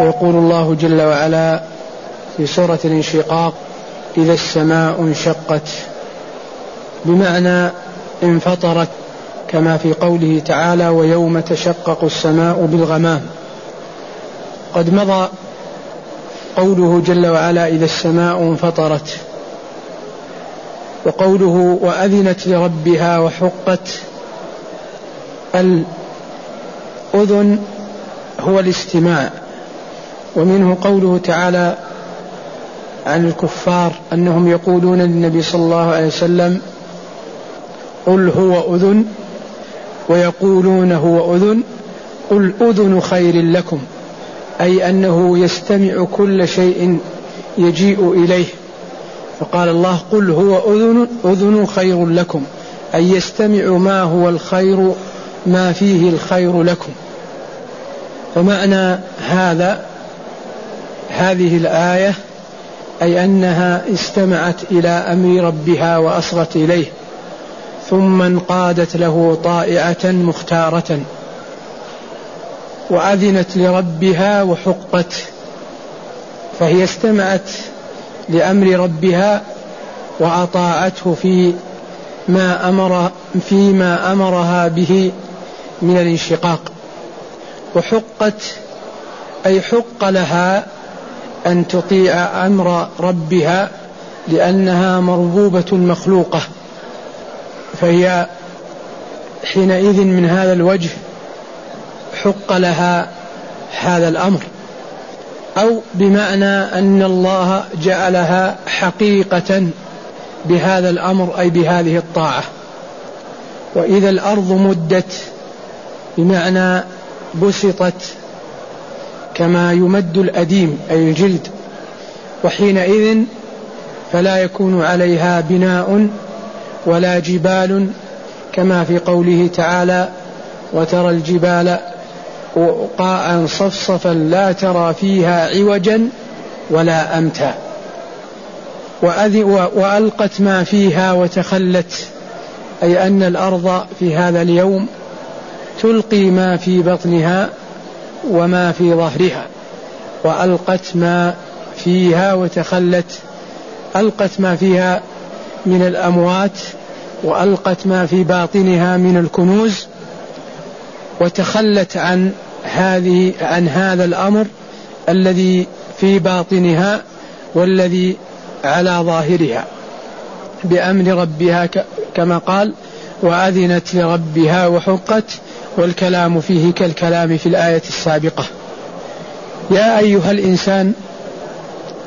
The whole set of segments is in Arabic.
ويقول الله جل وعلا في سورة الانشقاق إذا السماء انشقت بمعنى انفطرت كما في قوله تعالى ويوم تشقق السماء بالغمام قد مضى قوله جل وعلا إذا السماء انفطرت وقوله وأذنت لربها وحقت الأذن هو الاستماع. ومنه قوله تعالى عن الكفار أنهم يقولون للنبي صلى الله عليه وسلم قل هو أذن ويقولون هو أذن قل أذن خير لكم أي أنه يستمع كل شيء يجيء إليه. فقال الله قل هو أذن أذن خير لكم أي يستمع ما هو الخير ما فيه الخير لكم. فمعنى هذا هذه الآية أي أنها استمعت إلى أمر ربها وأصغت إليه ثم انقادت له طائعة مختارة وأذنت لربها وحقت فهي استمعت لأمر ربها وأطاعته في ما أمر فيما أمرها به من الانشقاق وحقت أي حق لها أن تطيع أمر ربها لأنها مربوبة مخلوقة فهي حينئذ من هذا الوجه حق لها هذا الأمر. أو بمعنى أن الله جعلها حقيقة بهذا الأمر أي بهذه الطاعة. وإذا الأرض مدت بمعنى بسطت كما يمد الأديم أي الجلد. وحينئذ فلا يكون عليها بناء ولا جبال كما في قوله تعالى وترى الجبال وقاء صفصفا لا ترى فيها عوجا ولا أمتا. وألقت ما فيها وتخلت أي أن الأرض في هذا اليوم تلقي ما في بطنها وما في ظهرها وألقت ما فيها وتخلت ألقت ما فيها من الأموات وألقت ما في باطنها من الكنوز وتخلت عن هذه عن هذا الأمر الذي في باطنها والذي على ظاهرها. بأمر ربها كما قال وأذنت لربها وحقت والكلام فيه كالكلام في الآية السابقة. يا أيها الإنسان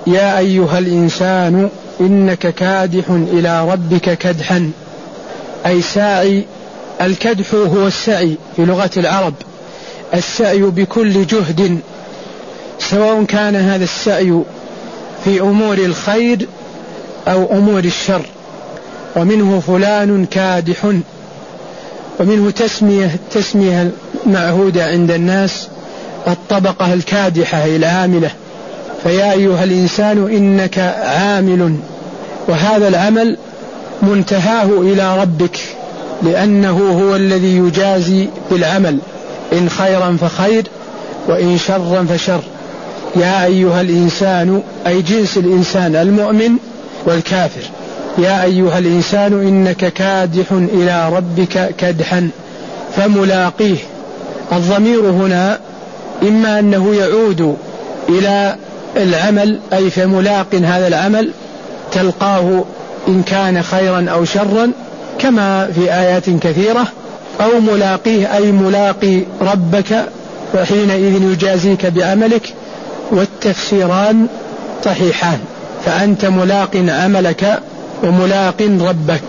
يا أيها الإنسان إنك كادح إلى ربك كدحا. أي ساعي الكدح هو السعي في لغة العرب. السعي بكل جهد سواء كان هذا السعي في أمور الخير أو أمور الشر. ومنه فلان كادح. ومنه تسمية التسمية المعهودة عند الناس الطبقة الكادحة العاملة فيا أيها الإنسان إنك عامل وهذا العمل منتهاه إلى ربك لأنه هو الذي يجازي بالعمل. إن خيرا فخير وإن شرا فشر. يا أيها الإنسان أي جنس الإنسان المؤمن والكافر. يا أيها الإنسان إنك كادح إلى ربك كدحا فملاقيه. الضمير هنا إما أنه يعود إلى العمل أي فملاق هذا العمل تلقاه إن كان خيرا أو شرا كما في آيات كثيرة أو ملاقيه أي ملاقي ربك وحينئذ يجازيك بعملك والتفسيران صحيحان. فأنت ملاق عملك وملاق ربك.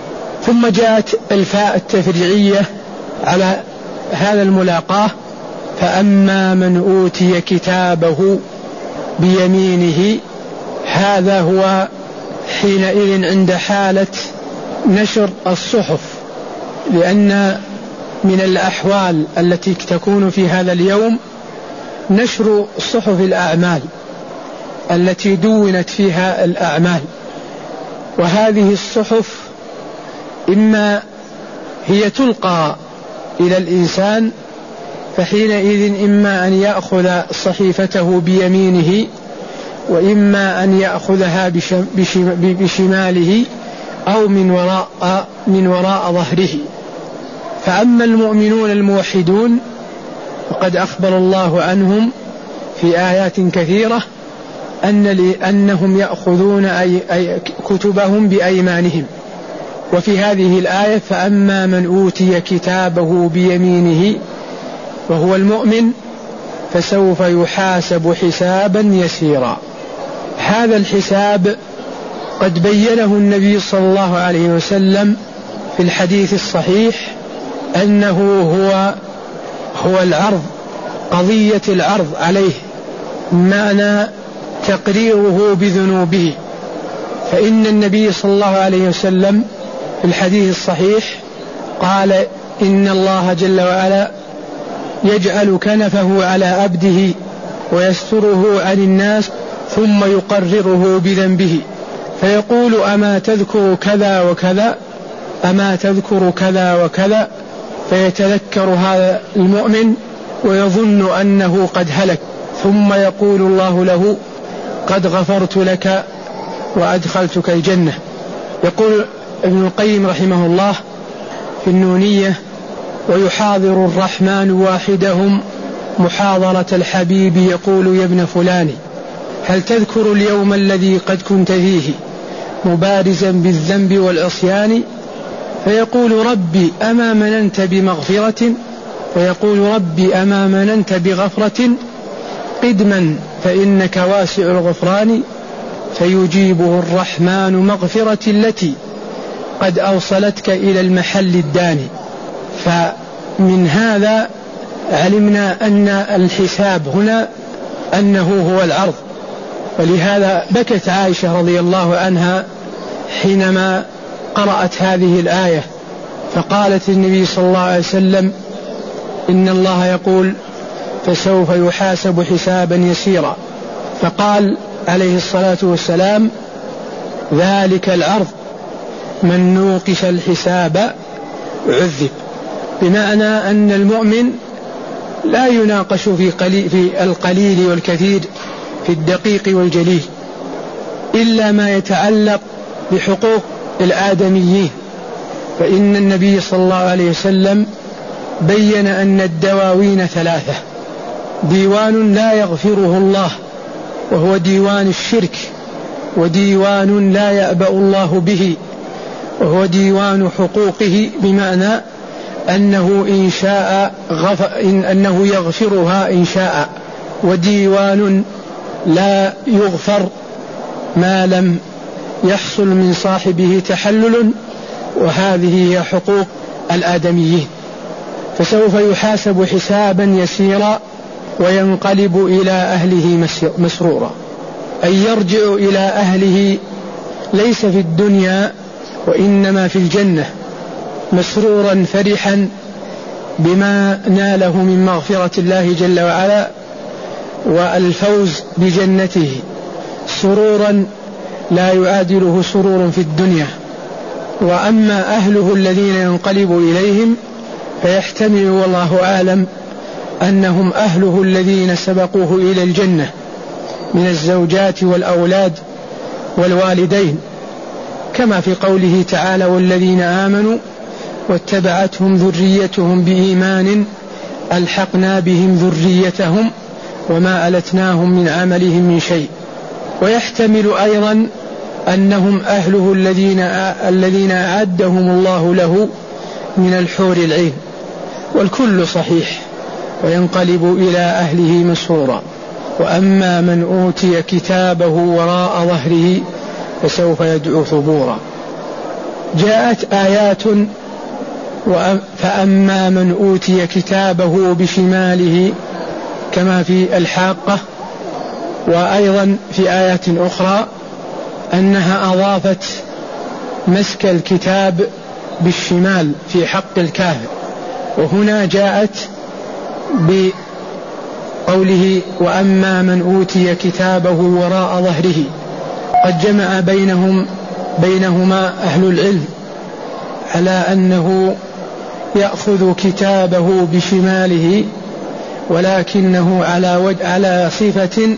ثم جاءت الفاء التفريعية على هذا الملاقاة فأما من أوتي كتابه بيمينه هذا هو حينئذ عند حالة نشر الصحف. لأن من الأحوال التي تكون في هذا اليوم نشر صحف الأعمال التي دونت فيها الأعمال. وهذه الصحف إما هي تلقى إلى الإنسان فحينئذ إما أن يأخذ صحيفته بيمينه وإما أن يأخذها بشماله أو من وراء من وراء ظهره. فأما المؤمنون الموحدون فقد أخبر الله عنهم في آيات كثيرة أن أنهم يأخذون أي, أي كتبهم بأيمانهم. وفي هذه الآية فأما من أوتي كتابه بيمينه وهو المؤمن فسوف يحاسب حسابا يسيرا. هذا الحساب قد بينه النبي صلى الله عليه وسلم في الحديث الصحيح أنه هو هو العرض قضية العرض عليه معنى تقريره بذنوبه. فإن النبي صلى الله عليه وسلم في الحديث الصحيح قال إن الله جل وعلا يجعل كنفه على عبده ويستره عن الناس ثم يقرره بذنبه. فيقول أما تذكر كذا وكذا أما تذكر كذا وكذا فيتذكر هذا المؤمن ويظن أنه قد هلك. ثم يقول الله له قد غفرت لك وأدخلتك الجنة. يقول ابن القيم رحمه الله في النونية ويحاضر الرحمن واحدهم محاضرة الحبيب يقول يا ابن فلان هل تذكر اليوم الذي قد كنت فيه مبارزا بالذنب والعصيان؟ فيقول ربي أما مننت بمغفرة؟ فيقول ربي أما مننت بغفرة؟ قدما فإنك واسع الغفران فيجيبه الرحمن مغفرة التي قد أوصلتك إلى المحل الداني. فمن هذا علمنا أن الحساب هنا أنه هو العرض. ولهذا بكت عائشة رضي الله عنها حينما قرأت هذه الآية. فقالت النبي صلى الله عليه وسلم إن الله يقول فسوف يحاسب حسابا يسيرا. فقال عليه الصلاة والسلام ذلك العرض من نوقش الحساب عذب. بمعنى أن المؤمن لا يناقش في, قليل في القليل والكثير في الدقيق والجليل إلا ما يتعلق بحقوق الآدميين. فإن النبي صلى الله عليه وسلم بين أن الدواوين ثلاثة. ديوان لا يغفره الله وهو ديوان الشرك وديوان لا يأبأ الله به وهو ديوان حقوقه بمعنى أنه إن شاء غفر إن أنه يغفرها إن شاء وديوان لا يغفر ما لم يحصل من صاحبه تحلل وهذه هي حقوق الآدميين. فسوف يحاسب حسابا يسيرا وينقلب إلى أهله مسرورا. أي يرجع إلى أهله ليس في الدنيا وإنما في الجنة مسرورا فرحا بما ناله من مغفرة الله جل وعلا والفوز بجنته سرورا لا يعادله سرور في الدنيا. وأما أهله الذين ينقلب إليهم فيحتمل والله أعلم أنهم أهله الذين سبقوه إلى الجنة من الزوجات والأولاد والوالدين كما في قوله تعالى والذين آمنوا واتبعتهم ذريتهم بإيمان ألحقنا بهم ذريتهم وما ألتناهم من عملهم من شيء ويحتمل أيضا أنهم أهله الذين الذين أعدهم الله له من الحور العين والكل صحيح. وينقلب إلى أهله مسرورا. وأما من أوتي كتابه وراء ظهره فسوف يدعو ثبورا. جاءت آيات فأما من أوتي كتابه بشماله كما في الحاقة وأيضا في آيات أخرى أنها أضافت مسك الكتاب بالشمال في حق الكافر وهنا جاءت بقوله وأما من أوتي كتابه وراء ظهره قد جمع بينهم بينهما أهل العلم على أنه يأخذ كتابه بشماله ولكنه على وج على صفة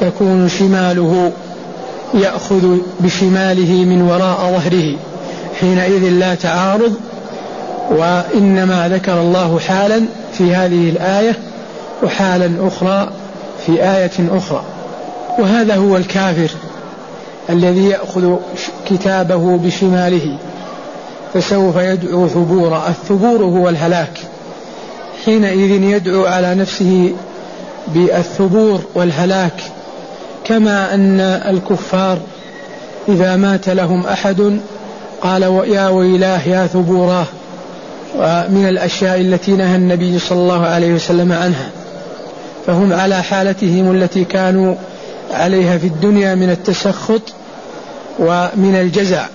تكون شماله يأخذ بشماله من وراء ظهره حينئذ لا تعارض وإنما ذكر الله حالا في هذه الآية وحالا أخرى في آية أخرى. وهذا هو الكافر الذي يأخذ كتابه بشماله فسوف يدعو ثبورا الثبور هو الهلاك. حينئذ يدعو على نفسه بالثبور والهلاك كما أن الكفار إذا مات لهم أحد قال يا ويلاه يا ثبوراه. ومن الأشياء التي نهى النبي صلى الله عليه وسلم عنها فهم على حالتهم التي كانوا عليها في الدنيا من التسخط ومن الجزع.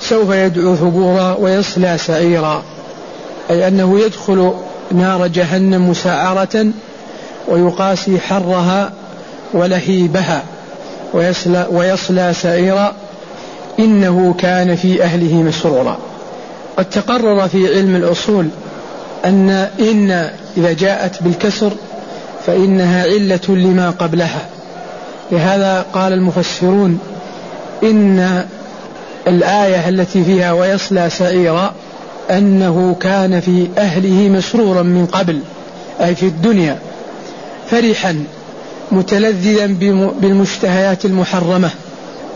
سوف يدعو ثبورا ويصلى سعيرا أي أنه يدخل نار جهنم مسعرة ويقاسي حرها ولهيبها ويصلى, ويصلى سعيرا إنه كان في أهله مسرورا. قد تقرر في علم الأصول أن إن إذا جاءت بالكسر فإنها علة لما قبلها. لهذا قال المفسرون إن الآية التي فيها ويصلى سعيرا أنه كان في أهله مسرورا من قبل أي في الدنيا فرحا متلذذا بالمشتهيات المحرمة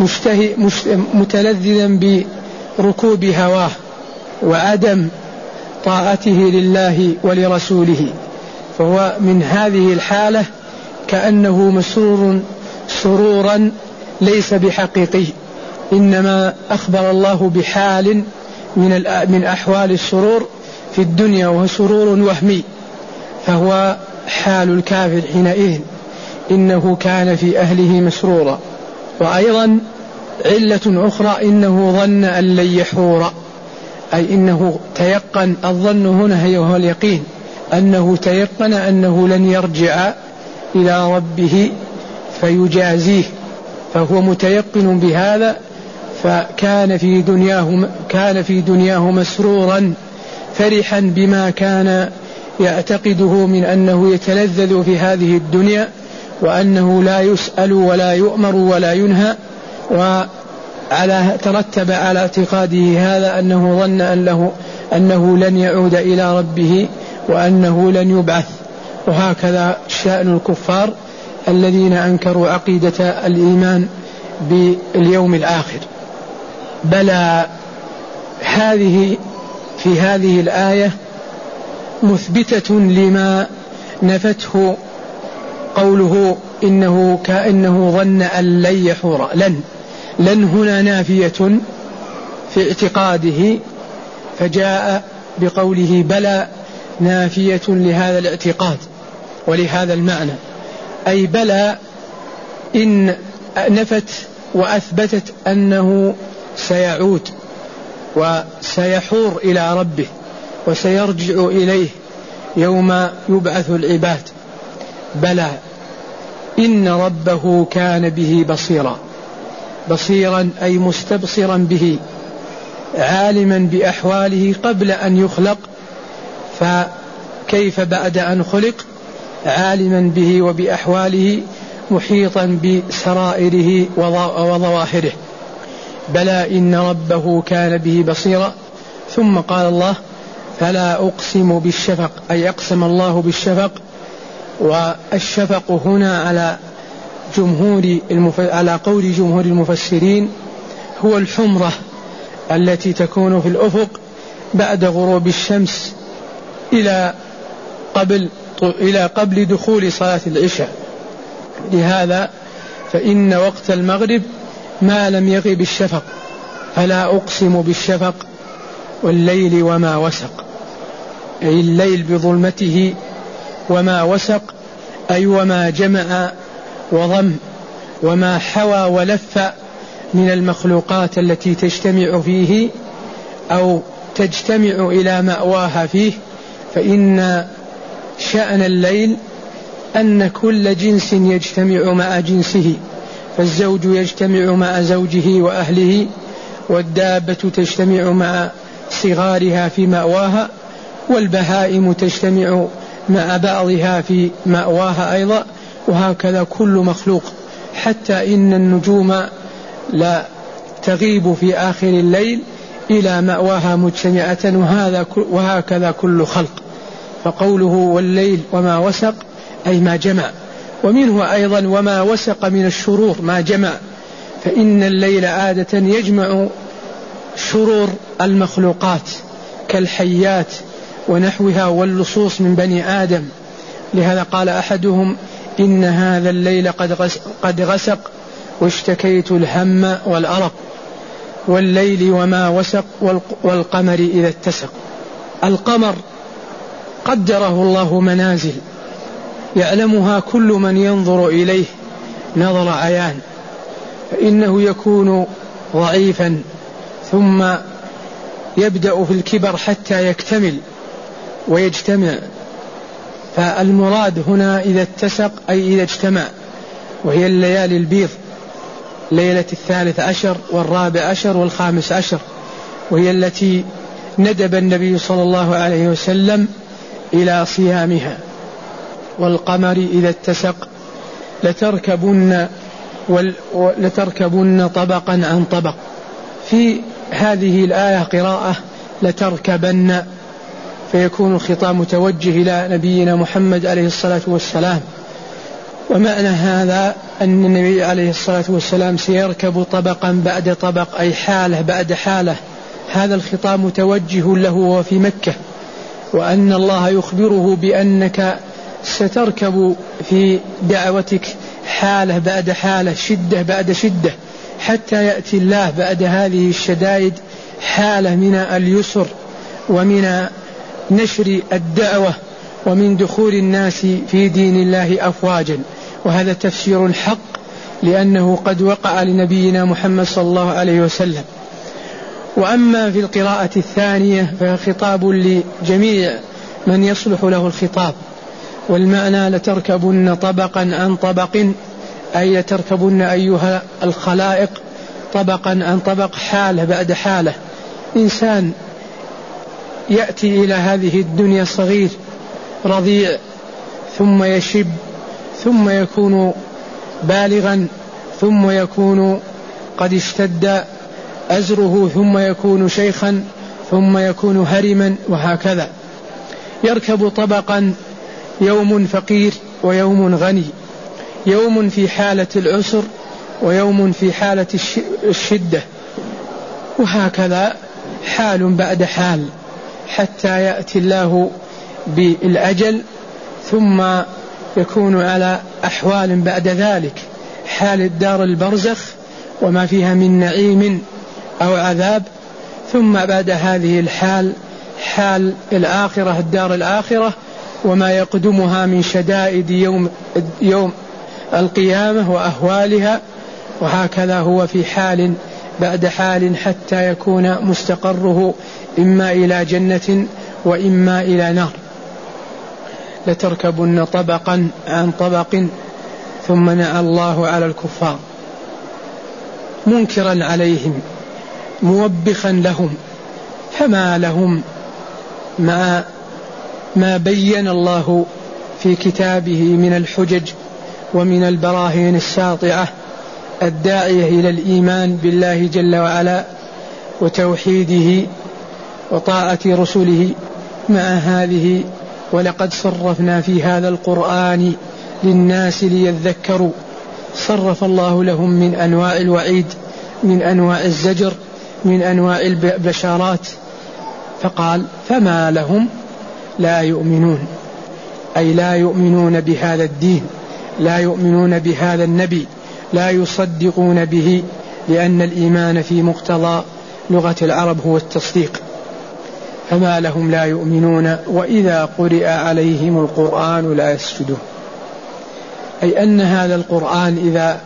مشتهي متلذذا بركوب هواه. وعدم طاعته لله ولرسوله فهو من هذه الحالة كأنه مسرور سرورا ليس بحقيقي إنما أخبر الله بحال من من أحوال السرور في الدنيا وهو سرور وهمي فهو حال الكافر حينئذ إنه كان في أهله مسرورا وأيضا علة أخرى إنه ظن أن لن يحور. أي إنه تيقن الظن هنا وهو اليقين أنه تيقن أنه لن يرجع إلى ربه فيجازيه فهو متيقن بهذا فكان في دنياه كان في دنياه مسرورا فرحا بما كان يعتقده من أنه يتلذذ في هذه الدنيا وأنه لا يسأل ولا يؤمر ولا ينهى وعلى ترتب على اعتقاده هذا أنه ظن انه أنه لن يعود إلى ربه وأنه لن يبعث. وهكذا شأن الكفار الذين أنكروا عقيدة الإيمان باليوم الآخر. بلى هذه في هذه الآية مثبتة لما نفته قوله إنه كأنه ظن أن لن يحور لن. لن هنا نافية في اعتقاده فجاء بقوله بلى نافية لهذا الاعتقاد ولهذا المعنى. أي بلى إن نفت وأثبتت أنه سيعود وسيحور إلى ربه وسيرجع إليه يوم يبعث العباد. بلى إن ربه كان به بصيرا. بصيرا أي مستبصرا به عالما بأحواله قبل أن يخلق فكيف بعد أن خلق؟ عالما به وبأحواله محيطا بسرائره وظواهره. بلى إن ربه كان به بصيرا. ثم قال الله فلا أقسم بالشفق أي أقسم الله بالشفق والشفق هنا على جمهور المف... على قول جمهور المفسرين هو الحمرة التي تكون في الأفق بعد غروب الشمس إلى قبل إلى قبل دخول صلاة العشاء. لهذا فإن وقت المغرب ما لم يغب الشفق فلا أقسم بالشفق والليل وما وسق. أي الليل بظلمته وما وسق أي وما جمع وضم وما حوى ولف من المخلوقات التي تجتمع فيه أو تجتمع إلى مأواها فيه فإن شأن الليل أن كل جنس يجتمع مع جنسه فالزوج يجتمع مع زوجه وأهله والدابة تجتمع مع صغارها في مأواها والبهائم تجتمع مع بعضها في مأواها أيضا وهكذا كل مخلوق حتى إن النجوم لا تغيب في آخر الليل إلى مأواها مجتمعة وهذا وهكذا كل خلق. فقوله والليل وما وسق أي ما جمع. ومنه أيضا وما وسق من الشرور ما جمع. فإن الليل عادة يجمع شرور المخلوقات كالحيات ونحوها واللصوص من بني آدم. لهذا قال أحدهم إن هذا الليل قد قد غسق واشتكيت الهم والأرق والليل وما وسق والقمر إذا اتسق. القمر قدره الله منازل يعلمها كل من ينظر إليه نظر عيان فإنه يكون ضعيفا ثم يبدأ في الكبر حتى يكتمل ويجتمع. فالمراد هنا إذا اتسق أي إذا اجتمع وهي الليالي البيض ليلة الثالث عشر والرابع عشر والخامس عشر وهي التي ندب النبي صلى الله عليه وسلم إلى صيامها. والقمر إذا اتسق لتركبن لتركبن طبقا عن طبق. في هذه الآية قراءة لتركبن فيكون الخطاب متوجه إلى نبينا محمد عليه الصلاة والسلام. ومعنى هذا أن النبي عليه الصلاة والسلام سيركب طبقا بعد طبق أي حالة بعد حالة. هذا الخطاب متوجه له وفي مكة. وأن الله يخبره بأنك ستركب في دعوتك حالة بعد حالة شدة بعد شدة حتى يأتي الله بعد هذه الشدائد حالة من اليسر ومن نشر الدعوة ومن دخول الناس في دين الله أفواجا. وهذا تفسير حق لأنه قد وقع لنبينا محمد صلى الله عليه وسلم. وأما في القراءة الثانية فهي خطاب لجميع من يصلح له الخطاب. والمعنى لتركبن طبقا عن طبق أي لتركبن أيها الخلائق طبقا عن طبق حالة بعد حالة. إنسان يأتي إلى هذه الدنيا صغير رضيع ثم يشب ثم يكون بالغا ثم يكون قد اشتد أزره ثم يكون شيخا ثم يكون هرما وهكذا. يركب طبقا يوم فقير ويوم غني يوم في حالة العسر ويوم في حالة الشدة وهكذا حال بعد حال. حتى يأتي الله بالأجل ثم يكون على أحوال بعد ذلك. حال الدار البرزخ وما فيها من نعيم أو عذاب. ثم بعد هذه الحال حال الآخرة الدار الآخرة وما يقدمها من شدائد يوم يوم القيامة وأهوالها. وهكذا هو في حال بعد حال حتى يكون مستقره إما إلى جنة وإما إلى نار. لتركبن طبقا عن طبق ثم نعى الله على الكفار. منكرا عليهم موبخا لهم فما لهم مع ما بين الله في كتابه من الحجج ومن البراهين الساطعه الداعية إلى الإيمان بالله جل وعلا وتوحيده وطاعة رسله مع هذه ولقد صرفنا في هذا القرآن للناس ليذكروا. صرف الله لهم من أنواع الوعيد من أنواع الزجر من أنواع البشارات فقال فما لهم؟ لا يؤمنون. أي لا يؤمنون بهذا الدين لا يؤمنون بهذا النبي لا يصدقون به لأن الإيمان في مقتضى لغة العرب هو التصديق. فما لهم لا يؤمنون وإذا قرئ عليهم القرآن لا يسجدون. أي أن هذا القرآن إذا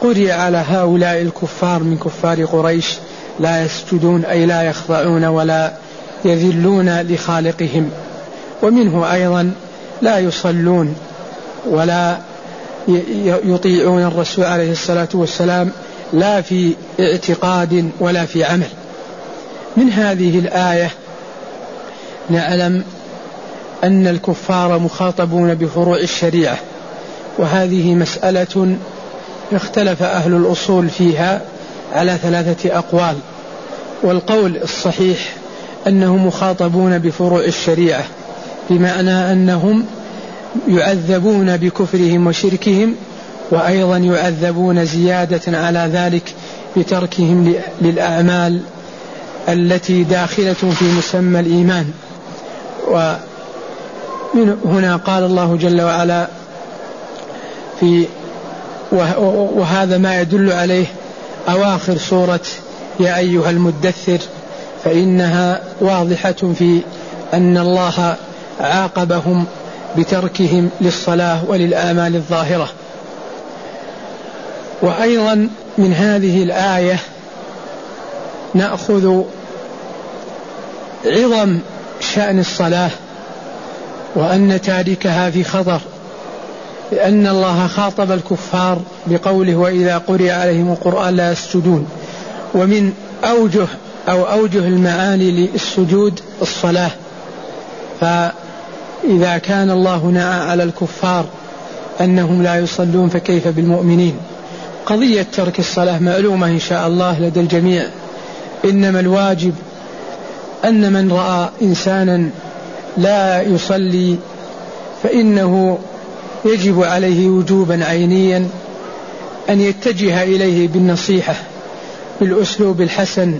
قرئ على هؤلاء الكفار من كفار قريش لا يسجدون أي لا يخضعون ولا يذلون لخالقهم. ومنه أيضا لا يصلون ولا يطيعون الرسول عليه الصلاة والسلام لا في اعتقاد ولا في عمل. من هذه الآية نعلم أن الكفار مخاطبون بفروع الشريعة وهذه مسألة اختلف أهل الأصول فيها على ثلاثة أقوال والقول الصحيح أنهم مخاطبون بفروع الشريعة بمعنى أنهم يعذبون بكفرهم وشركهم وأيضا يعذبون زيادة على ذلك بتركهم للأعمال التي داخلة في مسمى الإيمان. ومن هنا قال الله جل وعلا في وهذا ما يدل عليه أواخر سورة يا أيها المدثر فإنها واضحة في أن الله عاقبهم بتركهم للصلاة وللآمال الظاهرة. وأيضا من هذه الآية نأخذ عظم شأن الصلاة وأن تاركها في خطر لأن الله خاطب الكفار بقوله وإذا قرئ عليهم القرآن لا يسجدون ومن أوجه أو أوجه المعاني للسجود الصلاة فإذا كان الله نعى على الكفار أنهم لا يصلون فكيف بالمؤمنين؟ قضية ترك الصلاة معلومة إن شاء الله لدى الجميع. إنما الواجب أن من رأى إنسانا لا يصلي فإنه يجب عليه وجوبا عينيا أن يتجه إليه بالنصيحة بالأسلوب الحسن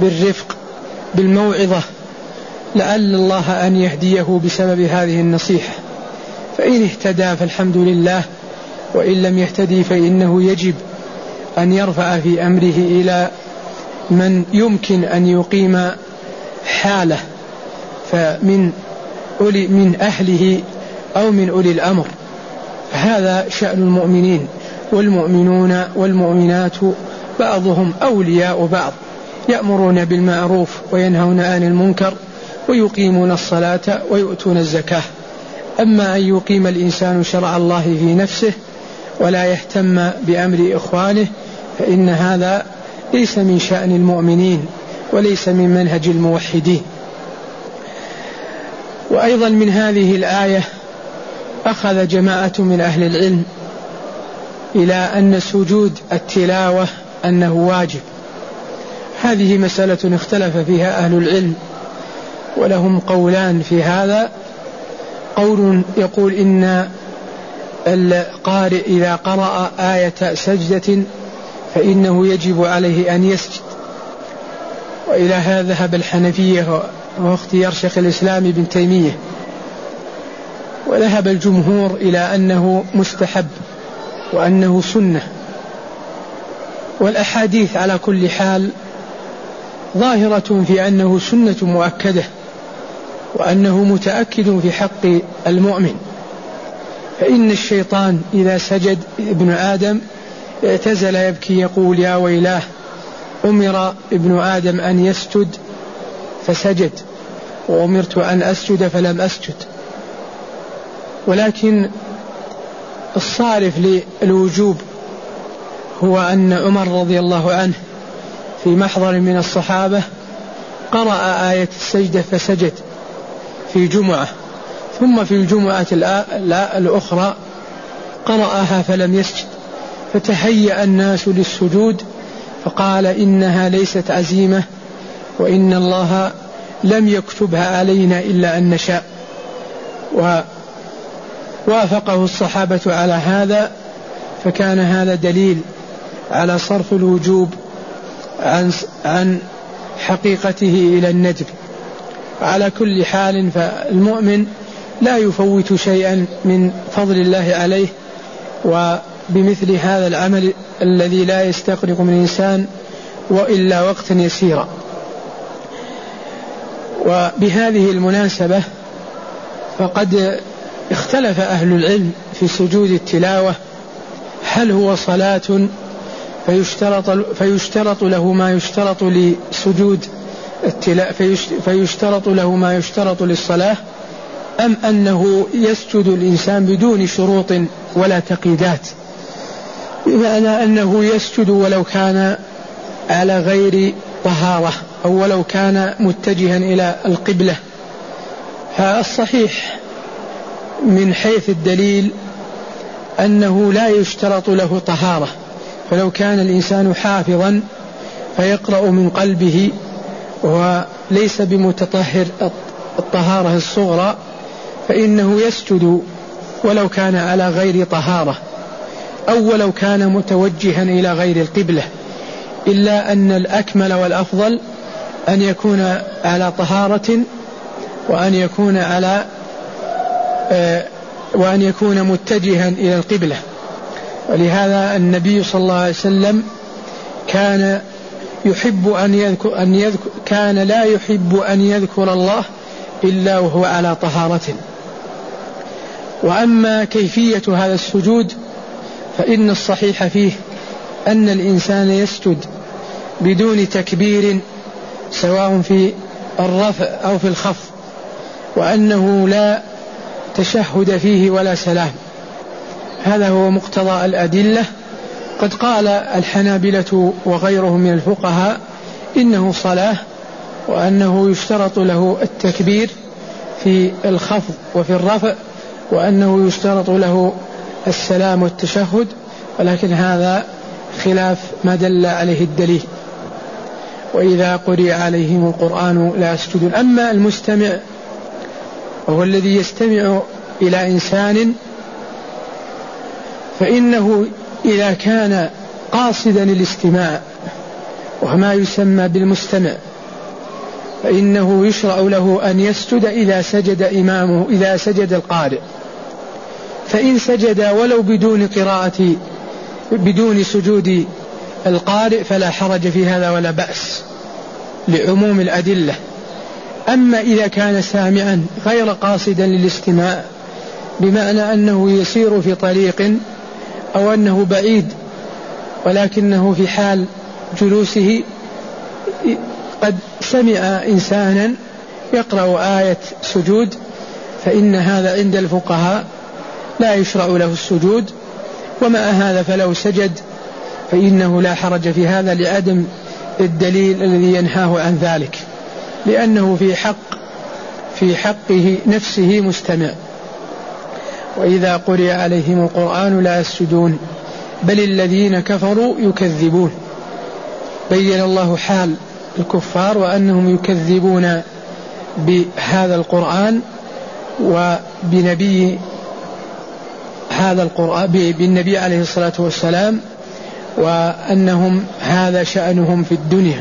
بالرفق بالموعظة لعل الله أن يهديه بسبب هذه النصيحة. فإن اهتدى فالحمد لله وإن لم يهتدي فإنه يجب أن يرفع في أمره إلى من يمكن أن يقيم حالة فمن أولي من أهله أو من أولي الأمر. هذا شأن المؤمنين والمؤمنون والمؤمنات بعضهم أولياء بعض يأمرون بالمعروف وينهون عن المنكر ويقيمون الصلاة ويؤتون الزكاة. أما أن يقيم الإنسان شرع الله في نفسه ولا يهتم بأمر إخوانه فإن هذا ليس من شأن المؤمنين. وليس من منهج الموحدين. وأيضا من هذه الآية أخذ جماعة من أهل العلم إلى أن سجود التلاوة أنه واجب. هذه مسألة اختلف فيها أهل العلم ولهم قولان في هذا. قول يقول إن القارئ إذا قرأ آية سجدة فإنه يجب عليه أن يسجد. وإلى هذا ذهب الحنفية واختيار شيخ الإسلام ابن تيمية. وذهب الجمهور إلى أنه مستحب وأنه سنة. والأحاديث على كل حال ظاهرة في أنه سنة مؤكدة وأنه متأكد في حق المؤمن. فإن الشيطان إذا سجد ابن آدم اعتزل يبكي يقول يا ويلاه أمر ابن آدم أن يسجد فسجد وأمرت أن أسجد فلم أسجد. ولكن الصارف للوجوب هو أن عمر رضي الله عنه في محضر من الصحابة قرأ آية السجدة فسجد في جمعة ثم في الجمعة الأخرى قرأها فلم يسجد. فتهيأ الناس للسجود فقال إنها ليست عزيمة وإن الله لم يكتبها علينا إلا أن نشاء. ووافقه الصحابة على هذا فكان هذا دليل على صرف الوجوب عن عن حقيقته إلى الندب. على كل حال فالمؤمن لا يفوت شيئا من فضل الله عليه وبمثل هذا العمل الذي لا يستغرق من الإنسان وإلا وقتا يسيرا. وبهذه المناسبة فقد اختلف أهل العلم في سجود التلاوة هل هو صلاة فيشترط, فيشترط له ما يشترط لسجود فيشترط له ما يشترط للصلاة أم أنه يسجد الإنسان بدون شروط ولا تقييدات؟ بمعنى أنه يسجد ولو كان على غير طهارة أو ولو كان متجها إلى القبلة. الصحيح من حيث الدليل أنه لا يشترط له طهارة. فلو كان الإنسان حافظا فيقرأ من قلبه وليس بمتطهر الطهارة الصغرى فإنه يسجد ولو كان على غير طهارة. أو ولو كان متوجها إلى غير القبلة إلا أن الأكمل والأفضل أن يكون على طهارة وأن يكون على آه، وأن يكون متجها إلى القبلة. ولهذا النبي صلى الله عليه وسلم كان يحب أن يذكر, أن يذكر كان لا يحب أن يذكر الله إلا وهو على طهارة. وأما كيفية هذا السجود فإن الصحيح فيه أن الإنسان يسجد بدون تكبير سواء في الرفع أو في الخفض وأنه لا تشهد فيه ولا سلام. هذا هو مقتضى الأدلة. قد قال الحنابلة وغيرهم من الفقهاء إنه صلاة وأنه يشترط له التكبير في الخفض وفي الرفع وأنه يشترط له السلام والتشهد ولكن هذا خلاف ما دل عليه الدليل. وإذا قرئ عليهم القرآن لا يسجدون. أما المستمع وهو الذي يستمع إلى إنسان فإنه إذا كان قاصدا الاستماع وما يسمى بالمستمع فإنه يشرع له أن يسجد إذا سجد إمامه إذا سجد القارئ. فإن سجد ولو بدون قراءة بدون سجود القارئ فلا حرج في هذا ولا بأس لعموم الأدلة. أما إذا كان سامعا غير قاصدا للاستماع بمعنى أنه يسير في طريق أو أنه بعيد ولكنه في حال جلوسه قد سمع إنسانا يقرأ آية سجود فإن هذا عند الفقهاء لا يشرع له السجود ومع هذا فلو سجد فإنه لا حرج في هذا لعدم الدليل الذي ينهاه عن ذلك لأنه في حق في حقه نفسه مستمع. وإذا قرئ عليهم القرآن لا يسجدون بل الذين كفروا يكذبون. بين الله حال الكفار وأنهم يكذبون بهذا القرآن وبنبي هذا القرآن بالنبي عليه الصلاة والسلام وأنهم هذا شأنهم في الدنيا.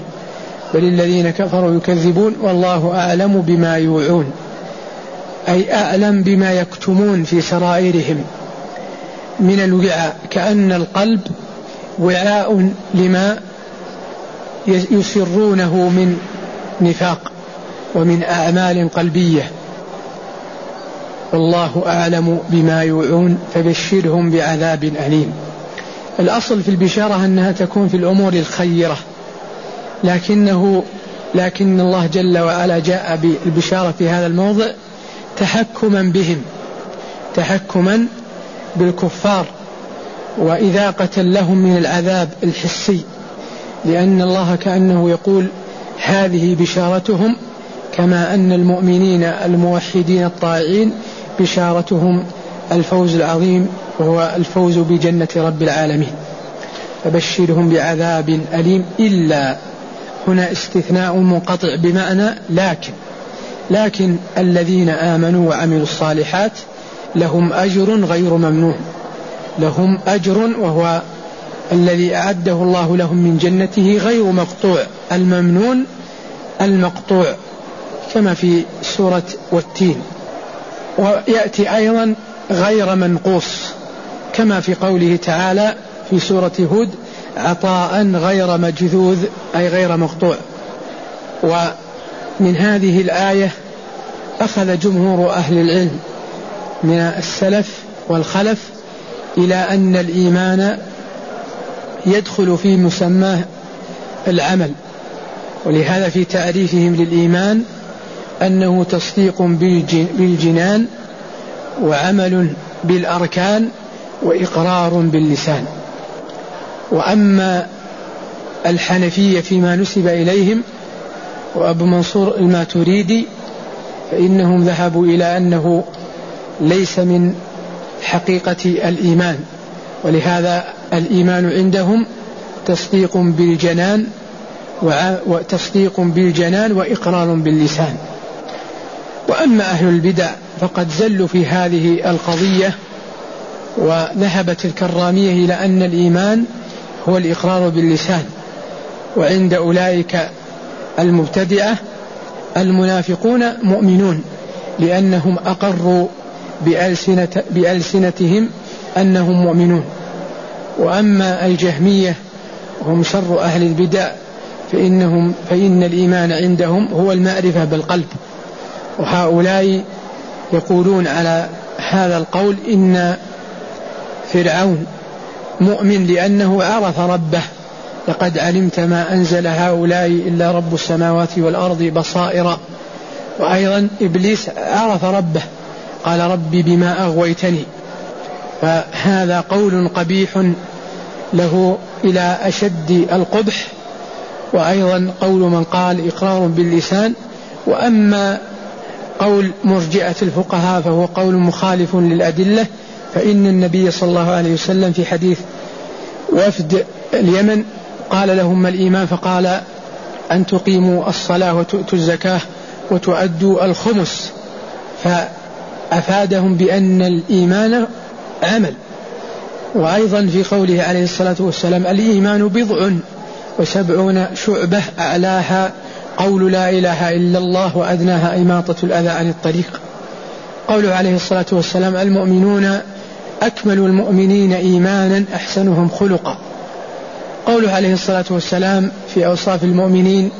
بل الذين كفروا يكذبون والله أعلم بما يوعون أي أعلم بما يكتمون في سرائرهم من الوعاء كأن القلب وعاء لما يسرونه من نفاق ومن أعمال قلبية. والله أعلم بما يوعون فبشرهم بعذاب أليم. الأصل في البشارة أنها تكون في الأمور الخيرة. لكنه لكن الله جل وعلا جاء بالبشارة في هذا الموضع تحكما بهم. تحكما بالكفار. وإذاقة لهم من العذاب الحسي لأن الله كأنه يقول هذه بشارتهم كما أن المؤمنين الموحدين الطائعين بشارتهم الفوز العظيم وهو الفوز بجنة رب العالمين. فبشرهم بعذاب أليم إلا هنا استثناء منقطع بمعنى لكن. لكن الذين آمنوا وعملوا الصالحات لهم أجر غير ممنون لهم أجر وهو الذي أعده الله لهم من جنته غير مقطوع. الممنون المقطوع كما في سورة والتين. ويأتي أيضا غير منقوص كما في قوله تعالى في سورة هود عطاء غير مجذوذ أي غير مقطوع. ومن هذه الآية أخذ جمهور أهل العلم من السلف والخلف إلى أن الإيمان يدخل في مسماه العمل ولهذا في تعريفهم للإيمان أنه تصديق بالجنان وعمل بالأركان وإقرار باللسان. وأما الحنفية فيما نسب إليهم وأبو منصور الماتريدي فإنهم ذهبوا إلى أنه ليس من حقيقة الإيمان ولهذا الإيمان عندهم تصديق بالجنان وتصديق بالجنان وإقرار باللسان. وأما أهل البدع فقد زلوا في هذه القضية وذهبت الكرامية إلى أن الإيمان هو الإقرار باللسان وعند أولئك المبتدئة المنافقون مؤمنون لأنهم أقروا بألسنة بألسنتهم أنهم مؤمنون. وأما الجهمية هم شر أهل البدع فإنهم فإن الإيمان عندهم هو المعرفة بالقلب. وهؤلاء يقولون على هذا القول إن فرعون مؤمن لأنه عرف ربه. لقد علمت ما أنزل هؤلاء إلا رب السماوات والأرض بصائر. وأيضا إبليس عرف ربه. قال ربي بما أغويتني. فهذا قول قبيح له إلى أشد القبح. وأيضا قول من قال إقرار باللسان. وأما قول مرجئة الفقهاء فهو قول مخالف للأدلة فإن النبي صلى الله عليه وسلم في حديث وفد اليمن قال لهم ما الإيمان؟ فقال أن تقيموا الصلاة وتؤتوا الزكاة وتؤدوا الخمس. فأفادهم بأن الإيمان عمل. وأيضا في قوله عليه الصلاة والسلام الإيمان بضع وسبعون شعبة أعلاها قول لا إله إلا الله وأدناها إماطة الأذى عن الطريق. قوله عليه الصلاة والسلام المؤمنون أكمل المؤمنين إيمانا أحسنهم خلقا. قوله عليه الصلاة والسلام في أوصاف المؤمنين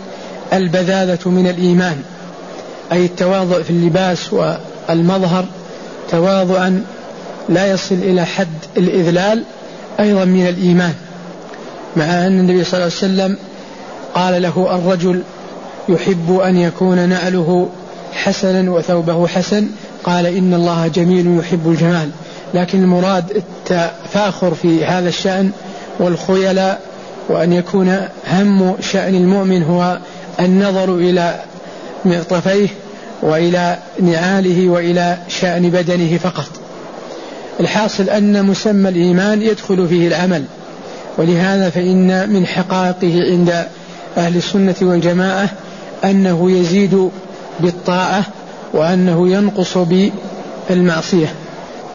البذاذة من الإيمان أي التواضع في اللباس والمظهر تواضعا لا يصل إلى حد الإذلال أيضا من الإيمان مع أن النبي صلى الله عليه وسلم قال له الرجل يحب أن يكون نعله حسنا وثوبه حسن. قال إن الله جميل يحب الجمال. لكن المراد التفاخر في هذا الشأن والخيلاء وأن يكون هم شأن المؤمن هو النظر إلى معطفيه وإلى نعاله وإلى شأن بدنه فقط. الحاصل أن مسمى الإيمان يدخل فيه العمل. ولهذا فإن من حقائقه عند أهل السنة والجماعة أنه يزيد بالطاعة وأنه ينقص بالمعصية.